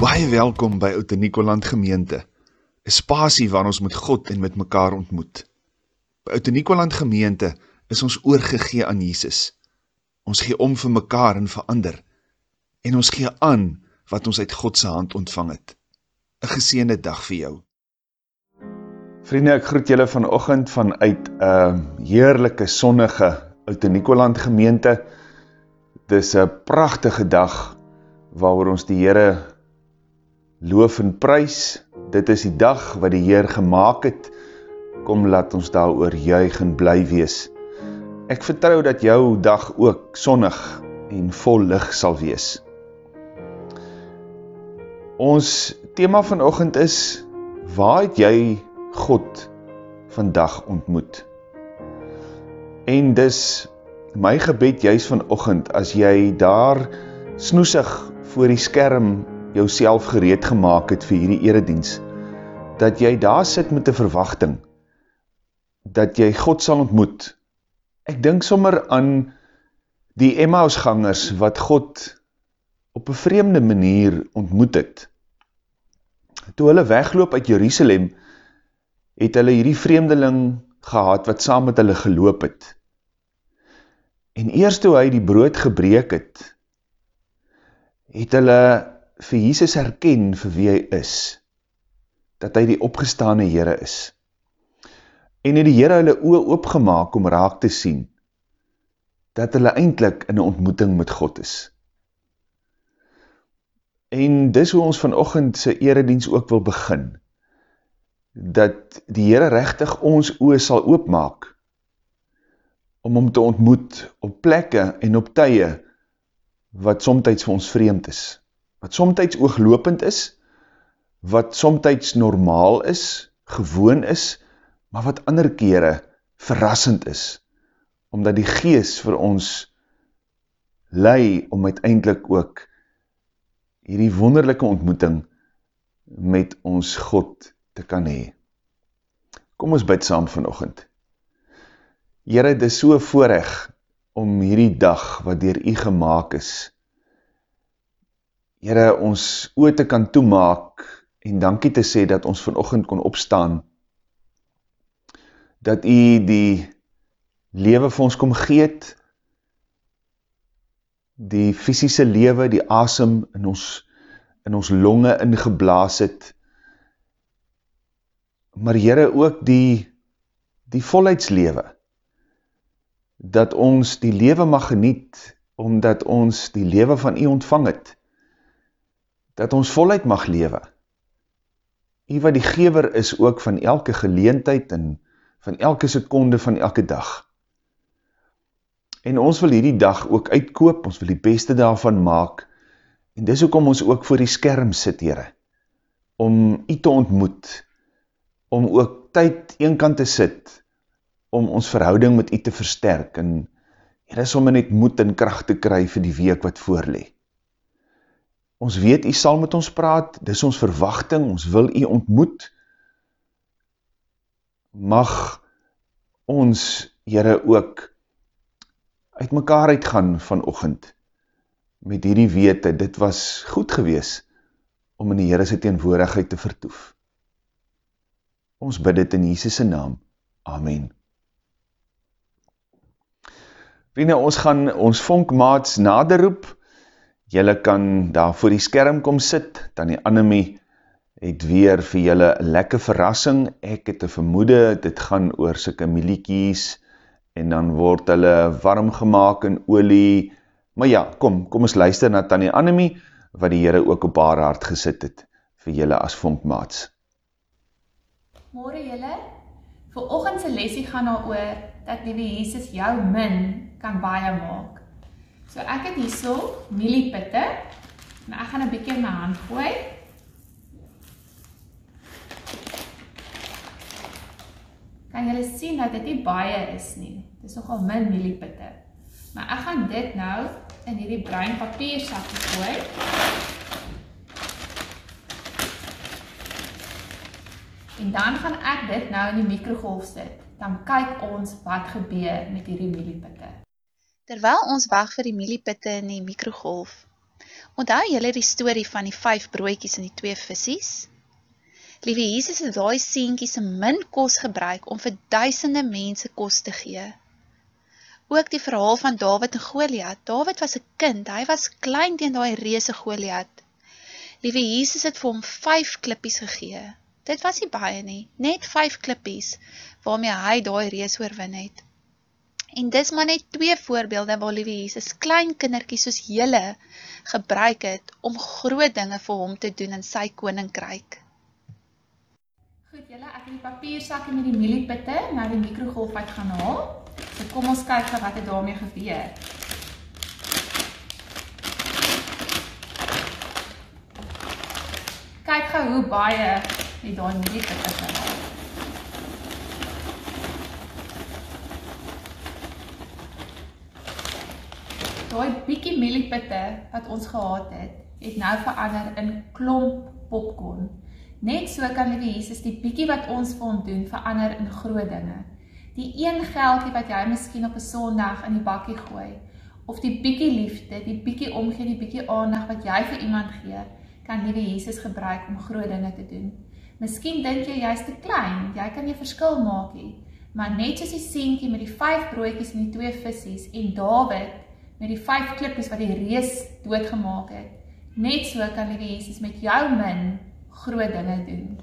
Baie welkom by Oud Nikoland Gemeente. 'n Spasie waar ons met God en met mekaar ontmoet. By Oud Nikoland Gemeente is ons oorgegee aan Jesus. Ons gee om vir mekaar en vir ander en ons gee aan wat ons uit God se hand ontvang het. 'n Geseënde dag vir jou. Vriende, ek groet julle vanoggend vanuit 'n uh, heerlike sonnige Oud Nikoland Gemeente. Dis 'n pragtige dag waaroor ons die Here loof en prys. Dit is die dag wat die Heer gemaak het. Kom laat ons daaroor juig en bly wees. Ek vertrou dat jou dag ook sonnig en vol lig sal wees. Ons tema vanoggend is waar het jy God vandag ontmoet? En dis my gebed juis vanoggend as jy daar snoesig voor die skerm jouself gereed gemaak het vir hierdie erediens, dat jy daar sit met 'n verwagting dat jy God sal ontmoet. Ek dink sommer aan die Emmausgangers wat God op 'n vreemde manier ontmoet het. Toe hulle wegloop uit Jerusalem, het hulle hierdie vreemdeling gehad wat saam met hulle geloop het. En eers toe hy die brood gebreek het, het hulle vir Jesus herken vir wie hy is, dat hy die opgestane Here is. En het die Here hulle oë oopgemaak om raak te sien, dat hulle eintlik in 'n ontmoeting met God is. En dis hoe ons vanoggend se erediens ook wil begin. Dat die Here regtig ons oë sal oopmaak om hom te ontmoet op plekke en op tye wat soms vir ons vreemd is wat somtyds ooglopend is, wat somtyds normaal is, gewoon is, maar wat ander kere verrassend is, omdat die gees vir ons lei om uiteindelik ook hierdie wonderlijke ontmoeting met ons God te kan hee. Kom ons bid saam vanochtend. Heere, dit is so voorrecht om hierdie dag wat dier u gemaakt is, Here ons oë te kan toemaak en dankie te sê dat ons vanoggend kon opstaan. Dat U die lewe vir ons kom gee het. Die fisiese lewe, die asem in ons in ons longe ingeblaas het. Maar Here ook die die volheidslewe. Dat ons die lewe mag geniet omdat ons die lewe van U ontvang het dat ons voluit mag lewe. U wat die gewer is ook van elke geleentheid en van elke sekonde van elke dag. En ons wil hierdie dag ook uitkoop, ons wil die beste daarvan maak, en dis ook om ons ook voor die skerm sit, heren, om u te ontmoet, om ook tyd een kant te sit, om ons verhouding met u te versterk, en hier is om net moed en kracht te kry vir die week wat voorlee. Ons weet, u sal met ons praat, dis ons verwachting, ons wil u ontmoet. Mag ons, Heere, ook uit mekaar uitgaan vanochtend met hierdie wete, dit was goed gewees om in die Heere sy teenwoordigheid te vertoef. Ons bid dit in Jesus' naam. Amen. Vrienden, ons gaan ons vonkmaats naderoep, Julle kan daar voor die skerm kom sit, dan die Annemie het weer vir julle lekker verrassing. Ek het 'n vermoede dit gaan oor sulke mieliekies en dan word hulle warm gemaak in olie. Maar ja, kom, kom ons luister na Tannie Annemie wat die Here ook op haar hart gesit het vir julle as vonkmaats. Môre julle. Vir oggend se lesie gaan daaroor dat liewe Jesus jou min kan baie maak. So ek het hierso mieliepitte. En ek gaan 'n bietjie in my hand gooi. Kan julle sien dat dit nie baie is nie. Dis nogal min mieliepitte. Maar ek gaan dit nou in hierdie bruin papiersak gooi. En dan gaan ek dit nou in die mikrogolf sit. Dan kyk ons wat gebeur met hierdie mieliepitte terwyl ons wag vir die mieliepitte in die mikrogolf. Onthou julle die storie van die 5 broodjies en die 2 visse? Liewe Jesus het daai seentjie se min kos gebruik om vir duisende mense kos te gee. Ook die verhaal van Dawid en Goliat. Dawid was 'n kind, hy was klein teen daai reuse Goliat. Liewe Jesus het vir hom 5 klippies gegee. Dit was nie baie nie, net 5 klippies waarmee hy daai reus oorwin het. En dis maar net twee voorbeelde waar Liewe Jesus klein kindertjies soos julle gebruik het om groot dinge vir hom te doen in sy koninkryk. Goed, julle, ek het die papiersakkie met die mieliepitte na die mikrogolf uit gaan haal. So kom ons kyk gou wat het daarmee gebeur. Kyk gou hoe baie het daai mieliepitte gehad. Daai bietjie mieliepitte wat ons gehad het, het nou verander in klomp popcorn. Net so kan liewe Jesus die bietjie wat ons vir hom doen verander in groot dinge. Die een geldjie wat jy miskien op 'n Sondag in die bakkie gooi, of die bietjie liefde, die bietjie omgee, die bietjie aandag wat jy vir iemand gee, kan liewe Jesus gebruik om groot dinge te doen. Miskien dink jy jy's te klein, jy kan nie verskil maak nie, maar net soos die seentjie met die 5 broodjies en die 2 visse en Dawid met die 5 klippies wat die reus doodgemaak het, net so kan liewe Jesus met jou min groot dinge doen.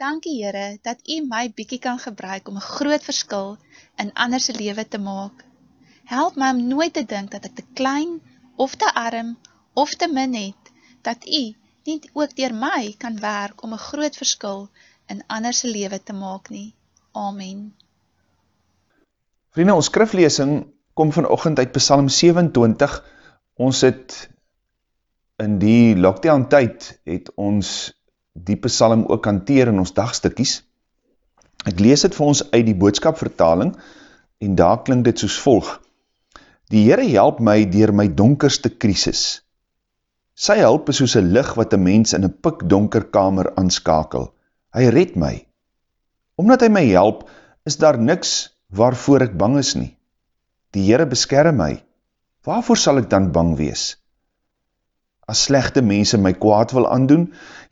Dankie Here dat U my bietjie kan gebruik om 'n groot verskil in ander se lewe te maak. Help my om nooit te dink dat ek te klein of te arm of te min het, dat U nie ook deur my kan werk om 'n groot verskil in ander se lewe te maak nie. Amen. Vriende, ons skriflesing kom vanoggend uit Psalm 27. Ons het in die lockdown tyd het ons die psalm ook hanteer in ons dagstukkies. Ek lees het vir ons uit die boodskap vertaling en daar klink dit soos volg. Die Heere help my dier my donkerste krisis. Sy help is soos een lig wat een mens in een pik donker kamer aanskakel. Hy red my. Omdat hy my help, is daar niks waarvoor ek bang is nie. Die Heere beskerm my. Waarvoor sal ek dan bang wees? as slechte mense my kwaad wil aandoen,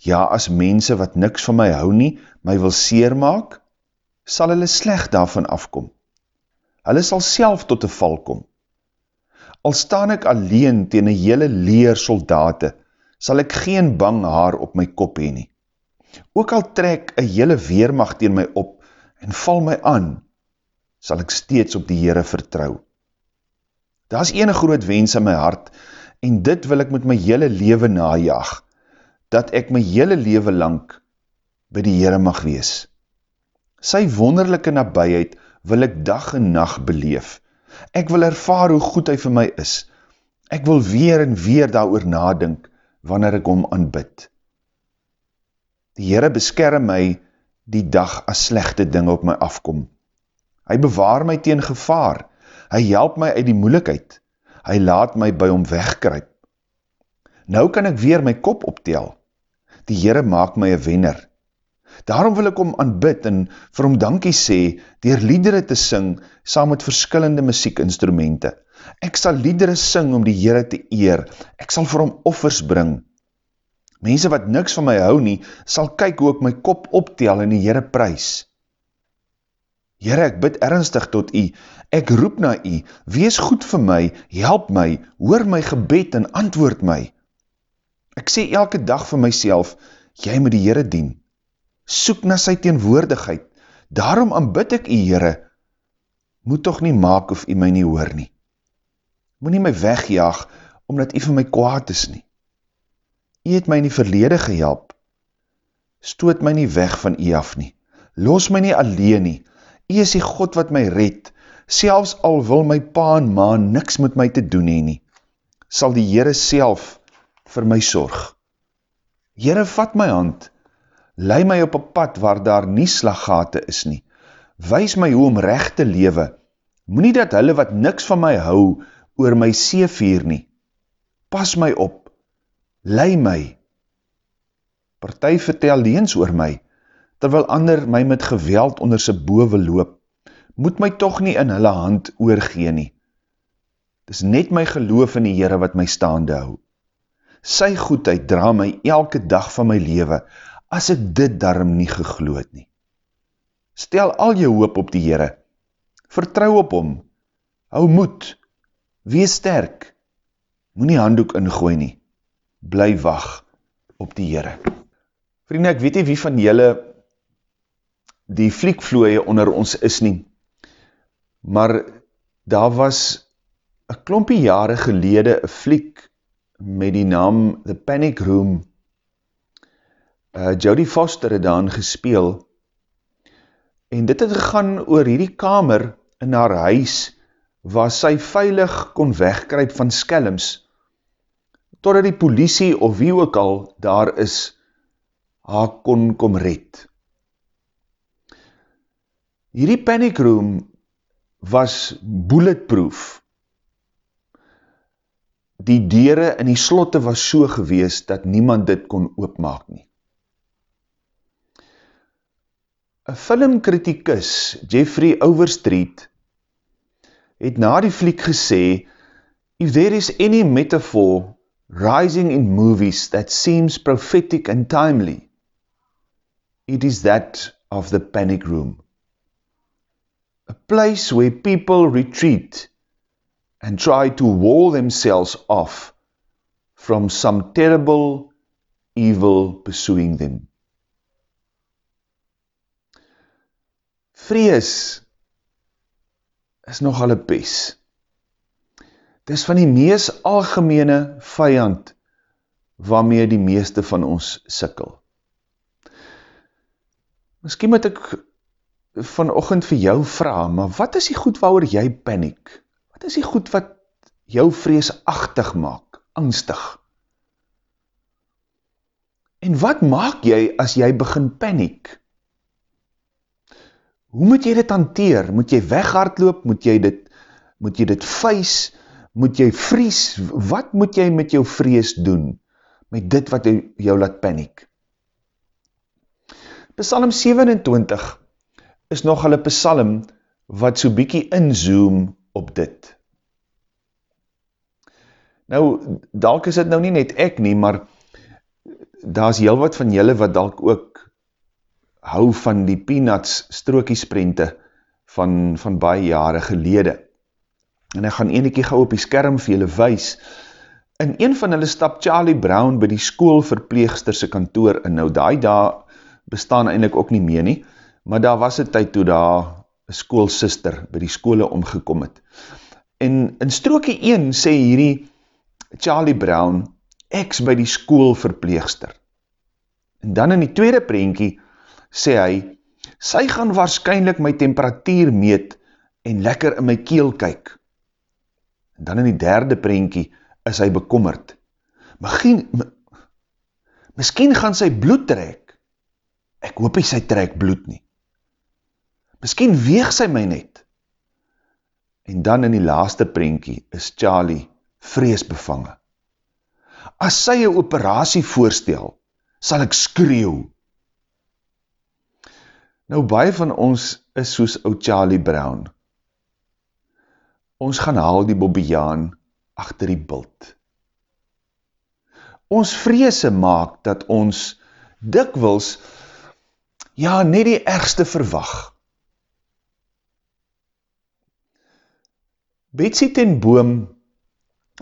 ja, as mense wat niks van my hou nie, my wil seer maak, sal hulle slecht daarvan afkom. Hulle sal self tot die val kom. Al staan ek alleen teen een hele leer soldate, sal ek geen bang haar op my kop heen nie. Ook al trek een hele weermacht teen my op en val my aan, sal ek steeds op die Heere vertrouw. Daar is ene groot wens in my hart, en dit wil ek met my hele lewe najag, dat ek my hele lewe lang by die Heere mag wees. Sy wonderlijke nabijheid wil ek dag en nacht beleef. Ek wil ervaar hoe goed hy vir my is. Ek wil weer en weer daar oor nadink, wanneer ek om aanbid. Die Heere beskerm my die dag as slechte ding op my afkom. Hy bewaar my teen gevaar. Hy help my uit die moeilikheid hy laat my by hom wegkryp. Nou kan ek weer my kop optel. Die Heere maak my een wenner. Daarom wil ek hom aanbid en vir hom dankie sê, dier liedere te sing, saam met verskillende muziekinstrumente. Ek sal liedere sing om die Heere te eer, ek sal vir hom offers bring. Mense wat niks van my hou nie, sal kyk hoe ek my kop optel in die Heere prijs. Heere, ek bid ernstig tot u, ek roep na u, wees goed vir my, help my, hoor my gebed en antwoord my. Ek sê elke dag vir myself, jy moet die Heere dien. Soek na sy teenwoordigheid, daarom aanbid ek u Heere. Moet toch nie maak of u my nie hoor nie. Moet nie my wegjaag, omdat u vir my kwaad is nie. U het my in die verlede gehelp. Stoot my nie weg van u af nie. Los my nie alleen nie. U is die God wat my red, selfs al wil my pa en ma niks met my te doen heen nie, sal die Heere self vir my sorg. Heere, vat my hand, lei my op 'n pad waar daar nie slaggate is nie, wys my hoe om recht te lewe, moet nie dat hulle wat niks van my hou, oor my seevier nie, pas my op, lei my, partij vertel leens oor my, terwyl ander my met geweld onder sy bowe loop, moet my toch nie in hulle hand oorgee nie. Dis net my geloof in die Heere wat my staande hou. sy goedheid dra my elke dag van my lewe, as ek dit daarom nie gegloed nie. Stel al jou hoop op die Heere, vertrou op hom, hou moed, wees sterk, moet nie handdoek ingooi nie, bly wacht op die Heere. Vrienden, ek weet nie wie van julle die fliekvlooie onder ons is nie, maar daar was een klompie jare gelede een fliek met die naam The Panic Room. Uh, Jodie Foster het daan gespeel en dit het gegaan oor hierdie kamer in haar huis waar sy veilig kon wegkryp van skelms totdat die polisie of wie ook al daar is haar kon kom red. Hierdie panic room was bulletproof. Die deure in die slotte was so gewees dat niemand dit kon oopmaak nie. Een filmkritikus, Jeffrey Overstreet, het na die fliek gesê, If there is any metaphor rising in movies that seems prophetic and timely, it is that of the panic room. A place where people retreat and try to wall themselves off from some terrible evil pursuing them. Vrees is nogal een pes. Dit is van die mees algemene vijand waarmee die meeste van ons sikkel. Misschien moet ek vanochtend vir jou vraag, maar wat is die goed waar jy paniek? Wat is die goed wat jou vreesachtig maak, angstig? En wat maak jy as jy begin paniek? Hoe moet jy dit hanteer? Moet jy weghardloop? Moet jy dit, moet jy dit vuis? moet jy vries, wat moet jy met jou vrees doen, met dit wat jou laat paniek? Psalm 27 is nogal een psalm wat so bykie inzoom op dit. Nou, dalk is dit nou nie net ek nie, maar daar is heel wat van julle wat dalk ook hou van die peanuts strookiesprente van, van baie jare gelede. En ek gaan eniekie gauw op die skerm vir julle wees, in een van hulle stap Charlie Brown by die schoolverpleegsterse kantoor in, nou die daar bestaan eindelijk ook nie meer nie, maar daar was een tyd toe daar een schoolsister by die skole omgekom het. En in strookie 1 sê hierdie Charlie Brown, eks by die schoolverpleegster. En dan in die tweede prentjie sê hy, sy gaan waarschijnlijk my temperatuur meet en lekker in my keel kyk. En dan in die derde prentjie is hy bekommerd. Misschien, miskien gaan sy bloed trek. Ek hoop hy sy trek bloed nie. Miskien weeg sy my net. En dan in die laaste prentjie is Charlie vreesbevange. As sy een operatie voorstel, sal ek skreeuw. Nou, baie van ons is soos ou Charlie Brown ons gaan haal die bobbejaan achter die bult. Ons vreese maak dat ons dikwils ja, net die ergste verwag. Betsy ten boom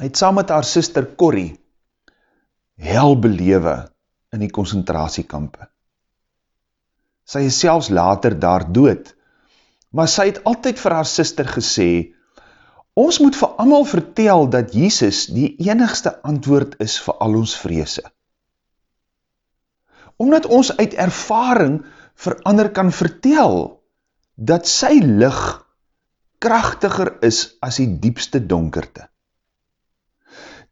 het saam met haar sister Corrie hel belewe in die concentratiekampe. Sy is selfs later daar dood, maar sy het altyd vir haar sister gesê, Ons moet vir amal vertel dat Jesus die enigste antwoord is vir al ons vrese. Omdat ons uit ervaring vir ander kan vertel dat sy lig krachtiger is as die diepste donkerte.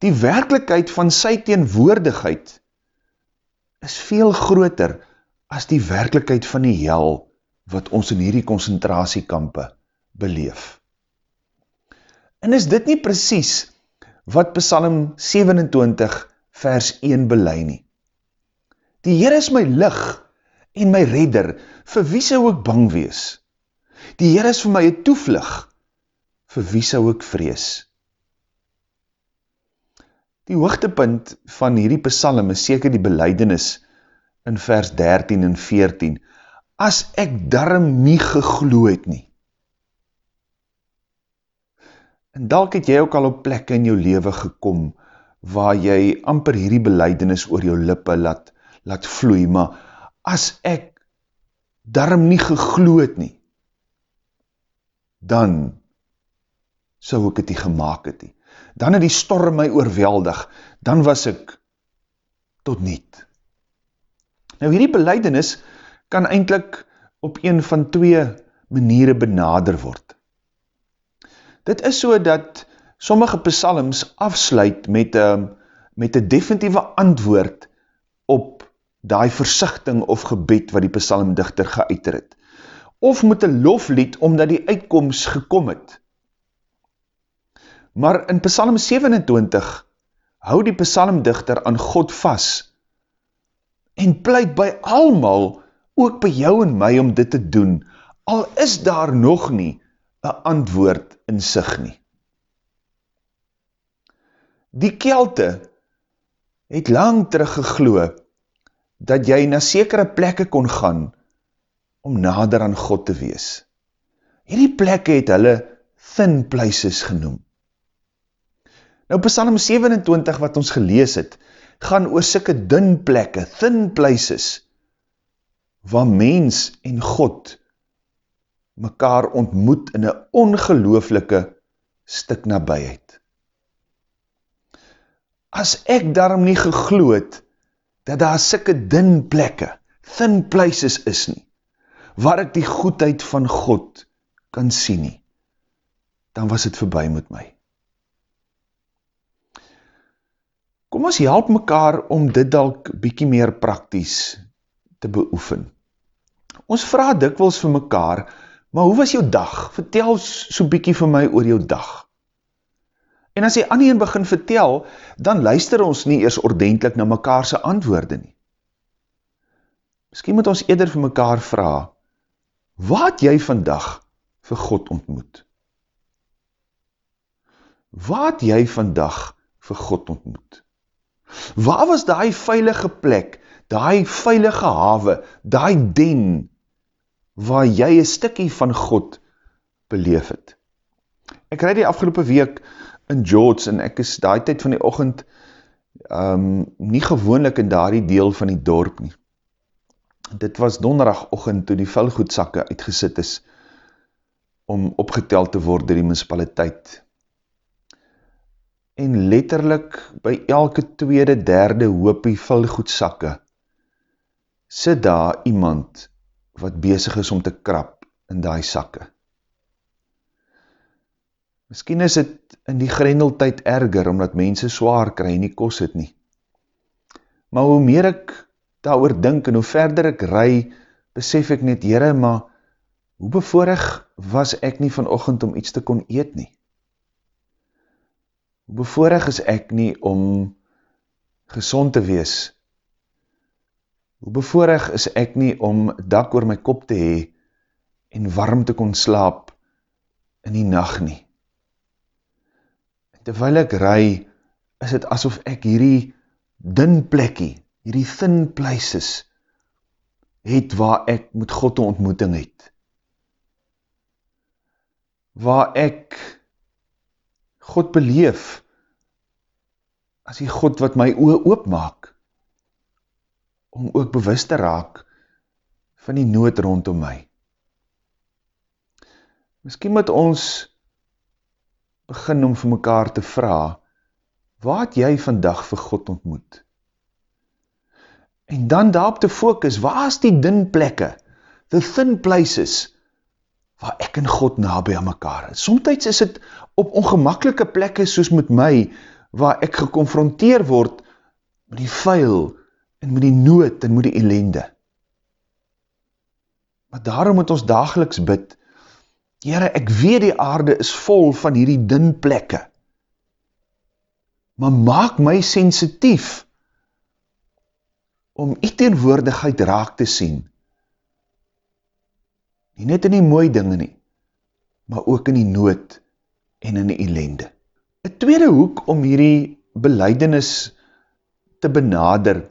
Die werkelijkheid van sy teenwoordigheid is veel groter as die werkelijkheid van die hel wat ons in hierdie concentratiekampe beleef. En is dit nie precies wat Psalm 27 vers 1 belei nie? Die Heer is my lig en my redder, vir wie sou ek bang wees? Die Heer is vir my een toevlug, vir wie sou ek vrees? Die hoogtepunt van hierdie psalm is seker die belydenis in vers 13 en 14. As ek darm nie geglo het nie. En dalk het jy ook al op plekke in jou lewe gekom waar jy amper hierdie belydenis oor jou lippe laat laat vloei, maar as ek darm nie geglo het nie, dan sou ek dit nie gemaak het nie. Dan het die storm my oorweldig, dan was ek tot niet. Nou hierdie belydenis kan eintlik op een van twee maniere benader word. Dit is so dat sommige psalms afsluit met 'n met 'n definitiewe antwoord op daai versigtiging of gebed wat die psalmdigter geuiter het. Of met 'n loflied omdat die uitkoms gekom het. Maar in Psalm 27 hou die psalmdigter aan God vas en pleit by almal, ook by jou en my om dit te doen, al is daar nog nie 'n antwoord in sig nie. Die kelte het lang terug geglo dat jy na sekere plekke kon gaan om nader aan God te wees. Hierdie plekke het hulle thin places genoem. Nou Psalm 27 wat ons gelees het, gaan oor sulke dun plekke, thin places waar mens en God mekaar ontmoet in 'n ongelooflike stuk nabyheid. As ek daarom nie geglo het dat daar sulke dun plekke, thin places is nie, waar ek die goedheid van God kan sien nie, dan was het verby met my. Kom ons help mekaar om dit dalk bykie meer prakties te beoefen. Ons vraag dikwels vir mekaar, Maar hoe was jou dag? Vertel so bykie vir my oor jou dag. En as die ander een begin vertel, dan luister ons nie eers ordentlik na mekaarse antwoorde nie. Misschien moet ons eerder vir mekaar vraag, wat jy vandag vir God ontmoet? Wat jy vandag vir God ontmoet? Waar was die veilige plek, die veilige hawe, die den, waar jy een stikkie van God beleef het. Ek rijd die afgelopen week in George en ek is daai tyd van die ochend um, nie gewoonlik in daardie deel van die dorp nie. Dit was donderdag ochend toe die vuilgoedsakke uitgesit is om opgeteld te word door die municipaliteit. En letterlik by elke tweede, derde hoopie vuilgoedsakke sit daar iemand wat bezig is om te krap in die sakke. Miskien is het in die grendeltijd erger, omdat mense zwaar kry en nie kos het nie. Maar hoe meer ek daar oor dink en hoe verder ek ry, besef ek net, Heere, maar hoe bevoorig was ek nie vanochtend om iets te kon eet nie? Hoe bevoorig is ek nie om gezond te wees, Hoe bevoorig is ek nie om dak oor my kop te hee en warm te kon slaap in die nacht nie. En terwijl ek ry, is het asof ek hierdie din plekkie, hierdie thin places, het waar ek met God een ontmoeting het. Waar ek God beleef, as die God wat my oor oopmaak, om ook bewust te raak van die nood rondom my. Miskien moet ons begin om vir mekaar te vraag, waar het jy vandag vir God ontmoet? En dan daarop te focus, waar is die din plekke, the thin places, waar ek en God nabij aan mekaar is? Somtijds is het op ongemakkelike plekke soos met my, waar ek geconfronteer word met die vuil, en met die nood en met die ellende. Maar daarom moet ons dageliks bid, Heere, ek weet die aarde is vol van hierdie din plekke, maar maak my sensitief om die teenwoordigheid raak te sien, nie net in die mooie dinge nie, maar ook in die nood en in die ellende. Een tweede hoek om hierdie beleidenis te benader,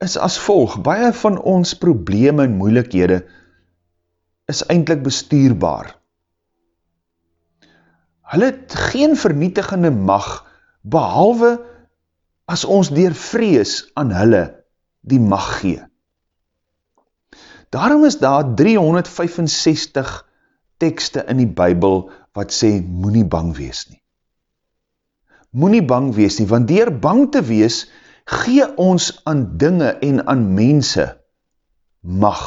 is as volg, baie van ons probleme en moeilikhede is eindelijk bestuurbaar. Hulle het geen vernietigende mag, behalwe as ons dier vrees aan hulle die mag gee. Daarom is daar 365 tekste in die Bijbel wat sê, moet nie bang wees nie. Moet nie bang wees nie, want dier bang te wees, gee ons aan dinge en aan mense mag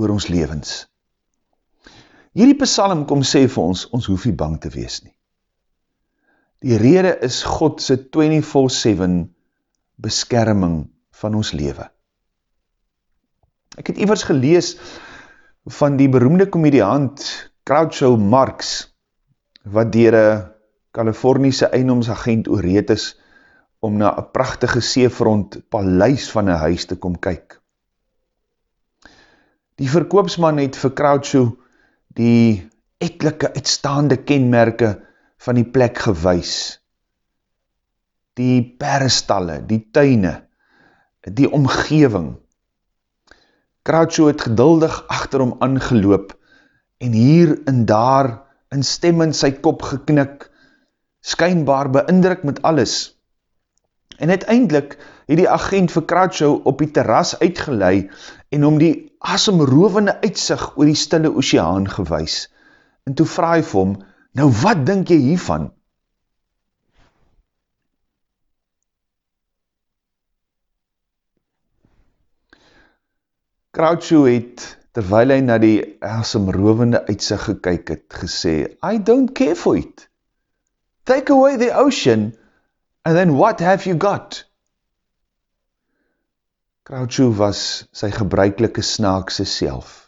oor ons levens. Hierdie psalm kom sê vir ons, ons hoef nie bang te wees nie. Die rede is Godse 24-7 beskerming van ons leven. Ek het iwers gelees van die beroemde komediant Groucho Marx, wat dier een Californiese einomsagent oorreed is, om na een prachtige seefront paleis van een huis te kom kyk. Die verkoopsman het vir Groucho die etelike uitstaande kenmerke van die plek gewys. Die perestalle, die tuine, die omgeving. Groucho het geduldig achter hom aangeloop en hier en daar in stem in sy kop geknik, skynbaar beindruk met alles. En uiteindelik het die agent vir Croucho op die terras uitgelei en om die asemrovende uitsig oor die stille oceaan gewys. En toe vraag hy vir hom, nou wat denk jy hiervan? Croucho het terwyl hy na die asemrovende uitsig gekyk het, gesê, I don't care for it. Take away the ocean, and then what have you got? Groucho was sy gebruikelike snaakse self.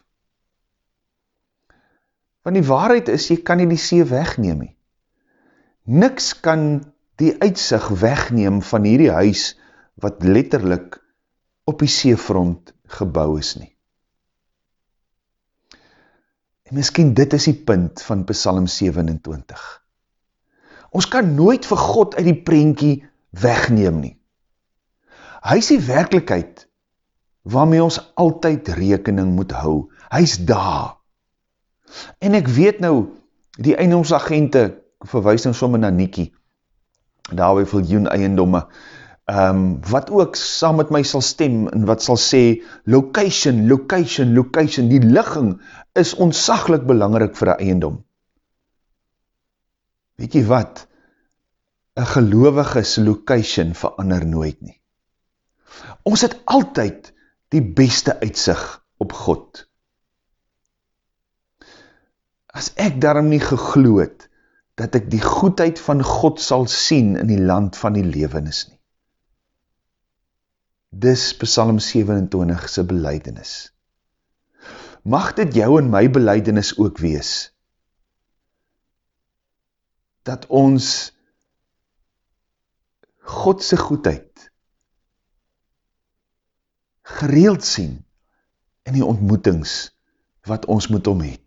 Want die waarheid is, jy kan nie die see wegneem nie. Niks kan die uitsig wegneem van hierdie huis, wat letterlik op die seefront gebouw is nie. En miskien dit is die punt van Psalm 27. Ons kan nooit vir God uit die prentjie wegneem nie. Hy is die werkelijkheid waarmee ons altyd rekening moet hou. Hy is daar. En ek weet nou, die eindomsagente verwijs nou somme na Nikie, daar by viljoen eiendomme, um, wat ook saam met my sal stem en wat sal sê, location, location, location, die ligging is ontsaglik belangrik vir een eiendom. Weet jy wat? Een gelovige location verander nooit nie. Ons het altyd die beste uitsig op God. As ek daarom nie gegloed, dat ek die goedheid van God sal sien in die land van die levenis nie. Dis Psalm 27 se belydenis. Mag dit jou en my belydenis ook wees dat ons God se goedheid gereeld sien in die ontmoetings wat ons met hom het.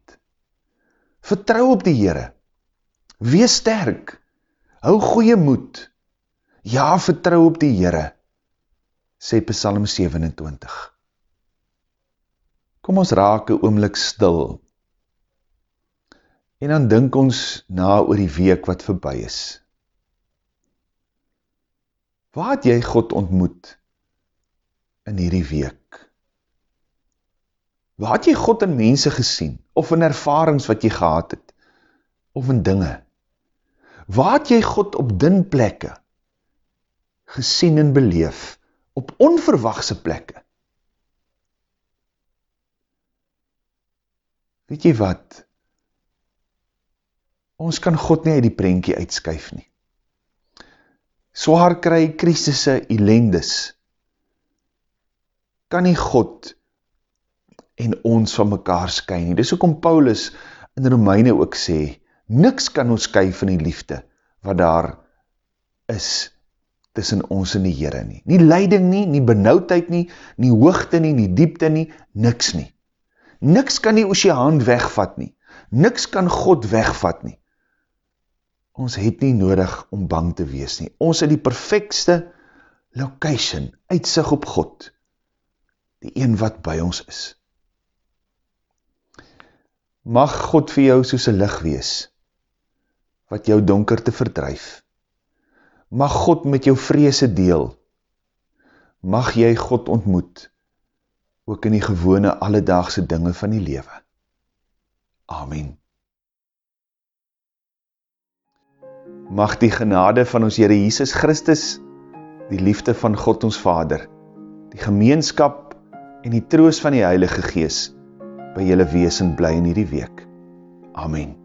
Vertrou op die Here. Wees sterk. Hou goeie moed. Ja, vertrou op die Here sê Psalm 27. Kom ons raak een oomlik stil en dan dink ons na oor die week wat voorbij is. Waar het jy God ontmoet in hierdie week? Waar het jy God in mense gesien of in ervarings wat jy gehad het of in dinge? Waar het jy God op din plekke gesien en beleef op onverwachte plekke. Weet jy wat? Ons kan God nie uit die prentjie uitskuif nie. Zwaar kry, krisisse, elendes, kan nie God en ons van mekaar sky nie. Dis ook om Paulus in Romeine ook sê, niks kan ons sky van die liefde, wat daar is tussen ons en die Heere nie. Nie leiding nie, nie benauwdheid nie, nie hoogte nie, nie diepte nie, niks nie. Niks kan die oceaan wegvat nie. Niks kan God wegvat nie. Ons het nie nodig om bang te wees nie. Ons het die perfectste location, uitsig op God, die een wat by ons is. Mag God vir jou soos een licht wees, wat jou donker te verdrijf. Mag God met jou vreese deel. Mag jy God ontmoet, ook in die gewone alledaagse dinge van die lewe. Amen. Mag die genade van ons Heere Jesus Christus, die liefde van God ons Vader, die gemeenskap en die troos van die Heilige Gees by julle wees en bly in hierdie week. Amen.